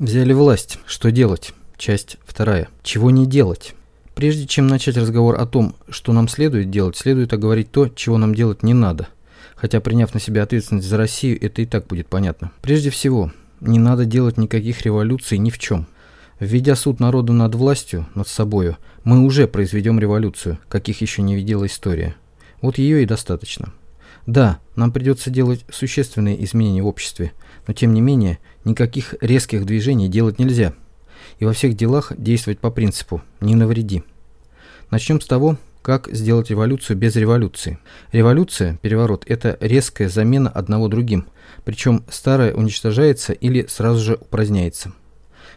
Взяли власть. Что делать? Часть вторая. Чего не делать? Прежде чем начать разговор о том, что нам следует делать, следует оговорить то, чего нам делать не надо. Хотя, приняв на себя ответственность за Россию, это и так будет понятно. Прежде всего, не надо делать никаких революций ни в чем. Введя суд народу над властью, над собою, мы уже произведем революцию, каких еще не видела история. Вот ее и достаточно. Да, нам придется делать существенные изменения в обществе, но тем не менее никаких резких движений делать нельзя. И во всех делах действовать по принципу «не навреди». Начнем с того, как сделать революцию без революции. Революция, переворот, это резкая замена одного другим, причем старое уничтожается или сразу же упраздняется.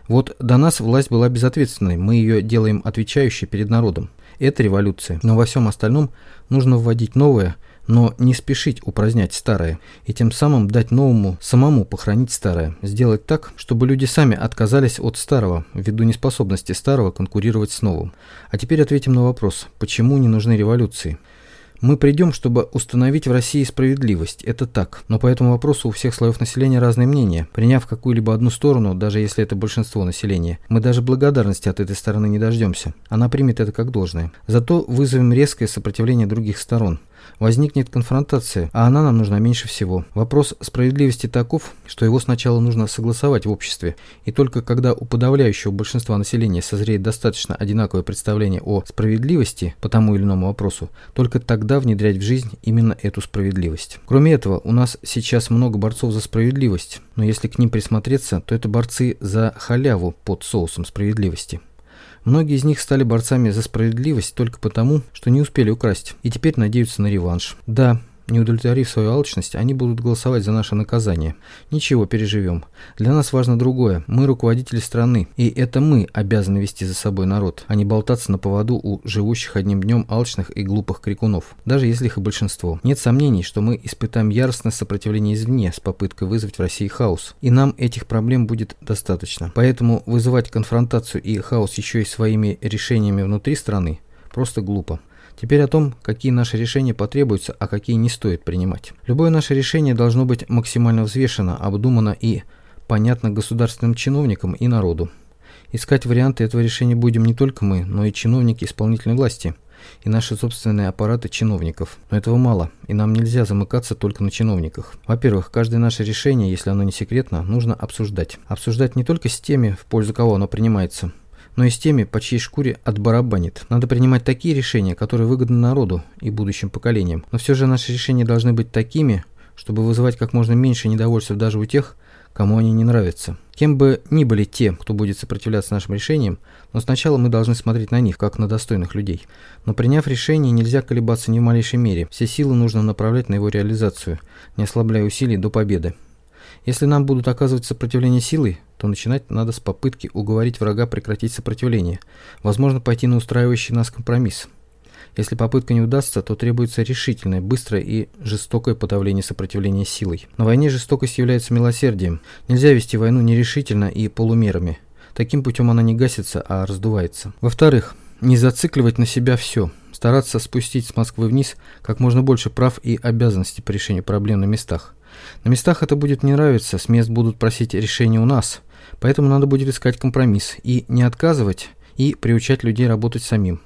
Вот до нас власть была безответственной, мы ее делаем отвечающей перед народом. Это революция, но во всем остальном нужно вводить новое – но не спешить упразднять старое и тем самым дать новому самому похоронить старое, сделать так, чтобы люди сами отказались от старого, ввиду неспособности старого конкурировать с новым. А теперь ответим на вопрос, почему не нужны революции? Мы придем, чтобы установить в России справедливость. Это так. Но по этому вопросу у всех слоев населения разные мнения. Приняв какую-либо одну сторону, даже если это большинство населения, мы даже благодарности от этой стороны не дождемся. Она примет это как должное. Зато вызовем резкое сопротивление других сторон возникнет конфронтация, а она нам нужна меньше всего. Вопрос справедливости таков, что его сначала нужно согласовать в обществе, и только когда у подавляющего большинства населения созреет достаточно одинаковое представление о справедливости по тому или иному вопросу, только тогда внедрять в жизнь именно эту справедливость. Кроме этого, у нас сейчас много борцов за справедливость, но если к ним присмотреться, то это борцы за халяву под соусом справедливости. Многие из них стали борцами за справедливость только потому, что не успели украсть, и теперь надеются на реванш. Да, не удовлетворив свою алчность, они будут голосовать за наше наказание. Ничего, переживем. Для нас важно другое. Мы руководители страны, и это мы обязаны вести за собой народ, а не болтаться на поводу у живущих одним днем алчных и глупых крикунов, даже если их и большинство. Нет сомнений, что мы испытаем яростное сопротивление извне с попыткой вызвать в России хаос, и нам этих проблем будет достаточно. Поэтому вызывать конфронтацию и хаос еще и своими решениями внутри страны просто глупо. Теперь о том, какие наши решения потребуются, а какие не стоит принимать. Любое наше решение должно быть максимально взвешено, обдумано и понятно государственным чиновникам и народу. Искать варианты этого решения будем не только мы, но и чиновники исполнительной власти и наши собственные аппараты чиновников. Но этого мало, и нам нельзя замыкаться только на чиновниках. Во-первых, каждое наше решение, если оно не секретно, нужно обсуждать. Обсуждать не только с теми, в пользу кого оно принимается, но и с теми, по чьей шкуре отбарабанит. Надо принимать такие решения, которые выгодны народу и будущим поколениям. Но все же наши решения должны быть такими, чтобы вызывать как можно меньше недовольства даже у тех, кому они не нравятся. Кем бы ни были те, кто будет сопротивляться нашим решениям, но сначала мы должны смотреть на них, как на достойных людей. Но приняв решение, нельзя колебаться ни в малейшей мере. Все силы нужно направлять на его реализацию, не ослабляя усилий до победы. Если нам будут оказывать сопротивление силой, то начинать надо с попытки уговорить врага прекратить сопротивление, возможно, пойти на устраивающий нас компромисс. Если попытка не удастся, то требуется решительное, быстрое и жестокое подавление сопротивления силой. На войне жестокость является милосердием. Нельзя вести войну нерешительно и полумерами. Таким путем она не гасится, а раздувается. Во-вторых, не зацикливать на себя все. Стараться спустить с Москвы вниз как можно больше прав и обязанностей по решению проблем на местах. На местах это будет не нравиться, с мест будут просить решения у нас, поэтому надо будет искать компромисс и не отказывать, и приучать людей работать самим.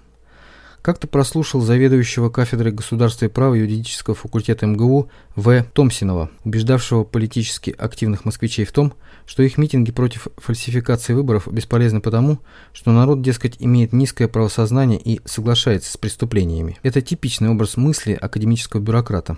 Как-то прослушал заведующего кафедрой государства и права юридического факультета МГУ В. Томсинова, убеждавшего политически активных москвичей в том, что их митинги против фальсификации выборов бесполезны потому, что народ, дескать, имеет низкое правосознание и соглашается с преступлениями. Это типичный образ мысли академического бюрократа.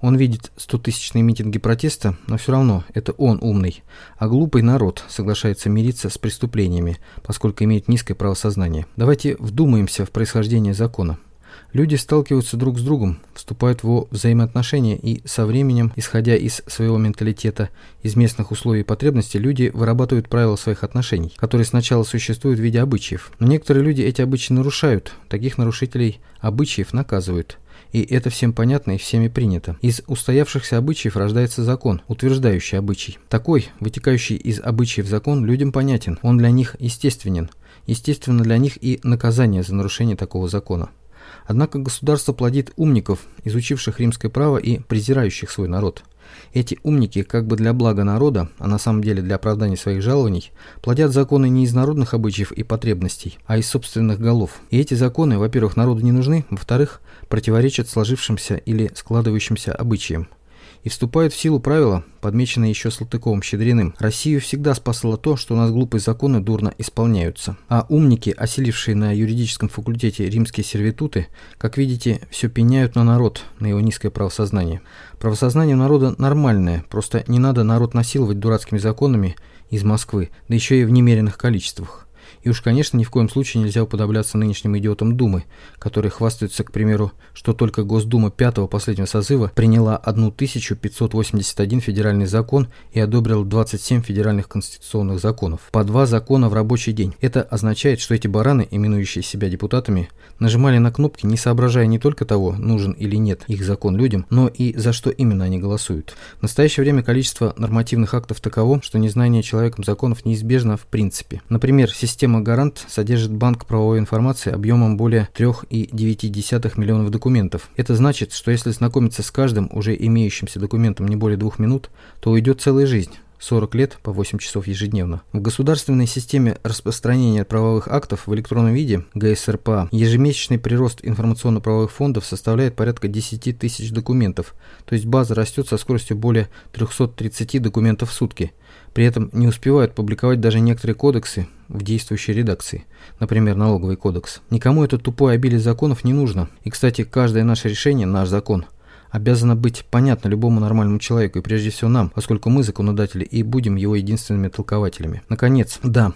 Он видит стотысячные митинги протеста, но все равно это он умный, а глупый народ соглашается мириться с преступлениями, поскольку имеет низкое правосознание. Давайте вдумаемся в происхождение закона. Люди сталкиваются друг с другом, вступают в взаимоотношения и со временем, исходя из своего менталитета, из местных условий и потребностей, люди вырабатывают правила своих отношений, которые сначала существуют в виде обычаев. Но некоторые люди эти обычаи нарушают, таких нарушителей обычаев наказывают – и это всем понятно и всеми принято. Из устоявшихся обычаев рождается закон, утверждающий обычай. Такой, вытекающий из обычаев закон, людям понятен, он для них естественен. Естественно для них и наказание за нарушение такого закона. Однако государство плодит умников, изучивших римское право и презирающих свой народ – Эти умники, как бы для блага народа, а на самом деле для оправдания своих жалований, плодят законы не из народных обычаев и потребностей, а из собственных голов. И эти законы, во-первых, народу не нужны, во-вторых, противоречат сложившимся или складывающимся обычаям и вступают в силу правила, подмеченные еще Салтыковым-Щедриным. Россию всегда спасало то, что у нас глупые законы дурно исполняются. А умники, осилившие на юридическом факультете римские сервитуты, как видите, все пеняют на народ, на его низкое правосознание. Правосознание народа нормальное, просто не надо народ насиловать дурацкими законами из Москвы, да еще и в немеренных количествах. И уж, конечно, ни в коем случае нельзя уподобляться нынешним идиотам Думы, которые хвастаются, к примеру, что только Госдума пятого последнего созыва приняла 1581 федеральный закон и одобрила 27 федеральных конституционных законов. По два закона в рабочий день. Это означает, что эти бараны, именующие себя депутатами, нажимали на кнопки, не соображая не только того, нужен или нет их закон людям, но и за что именно они голосуют. В настоящее время количество нормативных актов таково, что незнание человеком законов неизбежно в принципе. Например, система Система «Гарант» содержит банк правовой информации объемом более 3,9 миллионов документов. Это значит, что если знакомиться с каждым уже имеющимся документом не более двух минут, то уйдет целая жизнь. 40 лет по 8 часов ежедневно. В государственной системе распространения правовых актов в электронном виде ГСРПА ежемесячный прирост информационно-правовых фондов составляет порядка 10 тысяч документов, то есть база растет со скоростью более 330 документов в сутки. При этом не успевают публиковать даже некоторые кодексы в действующей редакции, например, налоговый кодекс. Никому это тупое обилие законов не нужно. И, кстати, каждое наше решение – наш закон – обязано быть понятно любому нормальному человеку, и прежде всего нам, поскольку мы законодатели и будем его единственными толкователями. Наконец, да,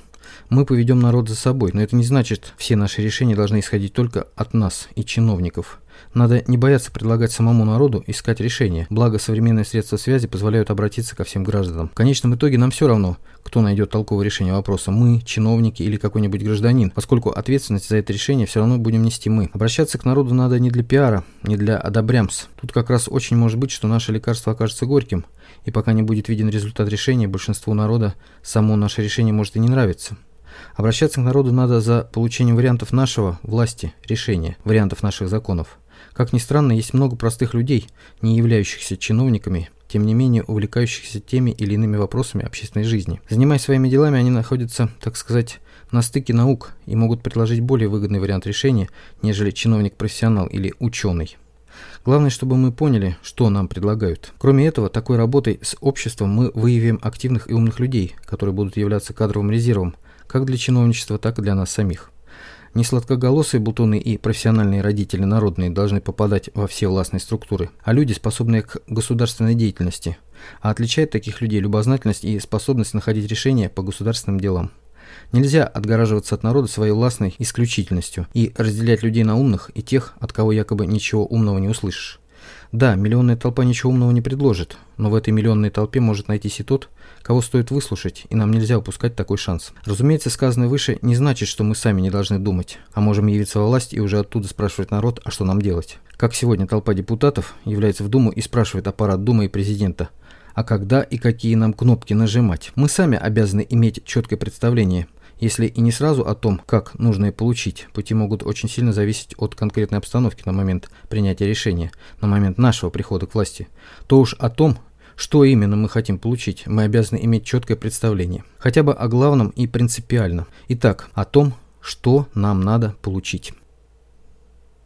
мы поведем народ за собой, но это не значит, все наши решения должны исходить только от нас и чиновников. Надо не бояться предлагать самому народу искать решения, благо современные средства связи позволяют обратиться ко всем гражданам. В конечном итоге нам все равно, кто найдет толковое решение вопроса, мы, чиновники или какой-нибудь гражданин, поскольку ответственность за это решение все равно будем нести мы. Обращаться к народу надо не для пиара, не для одобрямс. Тут как раз очень может быть, что наше лекарство окажется горьким, и пока не будет виден результат решения, большинству народа само наше решение может и не нравиться. Обращаться к народу надо за получением вариантов нашего власти решения, вариантов наших законов. Как ни странно, есть много простых людей, не являющихся чиновниками, тем не менее увлекающихся теми или иными вопросами общественной жизни. Занимаясь своими делами, они находятся, так сказать, на стыке наук и могут предложить более выгодный вариант решения, нежели чиновник-профессионал или ученый. Главное, чтобы мы поняли, что нам предлагают. Кроме этого, такой работой с обществом мы выявим активных и умных людей, которые будут являться кадровым резервом, как для чиновничества, так и для нас самих. Не сладкоголосые болтуны и профессиональные родители народные должны попадать во все властные структуры, а люди, способные к государственной деятельности. А отличает таких людей любознательность и способность находить решения по государственным делам. Нельзя отгораживаться от народа своей властной исключительностью и разделять людей на умных и тех, от кого якобы ничего умного не услышишь. Да, миллионная толпа ничего умного не предложит, но в этой миллионной толпе может найтись и тот, кого стоит выслушать, и нам нельзя упускать такой шанс. Разумеется, сказанное выше не значит, что мы сами не должны думать, а можем явиться во власть и уже оттуда спрашивать народ, а что нам делать. Как сегодня толпа депутатов является в Думу и спрашивает аппарат Думы и президента, а когда и какие нам кнопки нажимать. Мы сами обязаны иметь четкое представление, если и не сразу о том, как нужно и получить, пути могут очень сильно зависеть от конкретной обстановки на момент принятия решения, на момент нашего прихода к власти, то уж о том, что именно мы хотим получить, мы обязаны иметь четкое представление. Хотя бы о главном и принципиально. Итак, о том, что нам надо получить.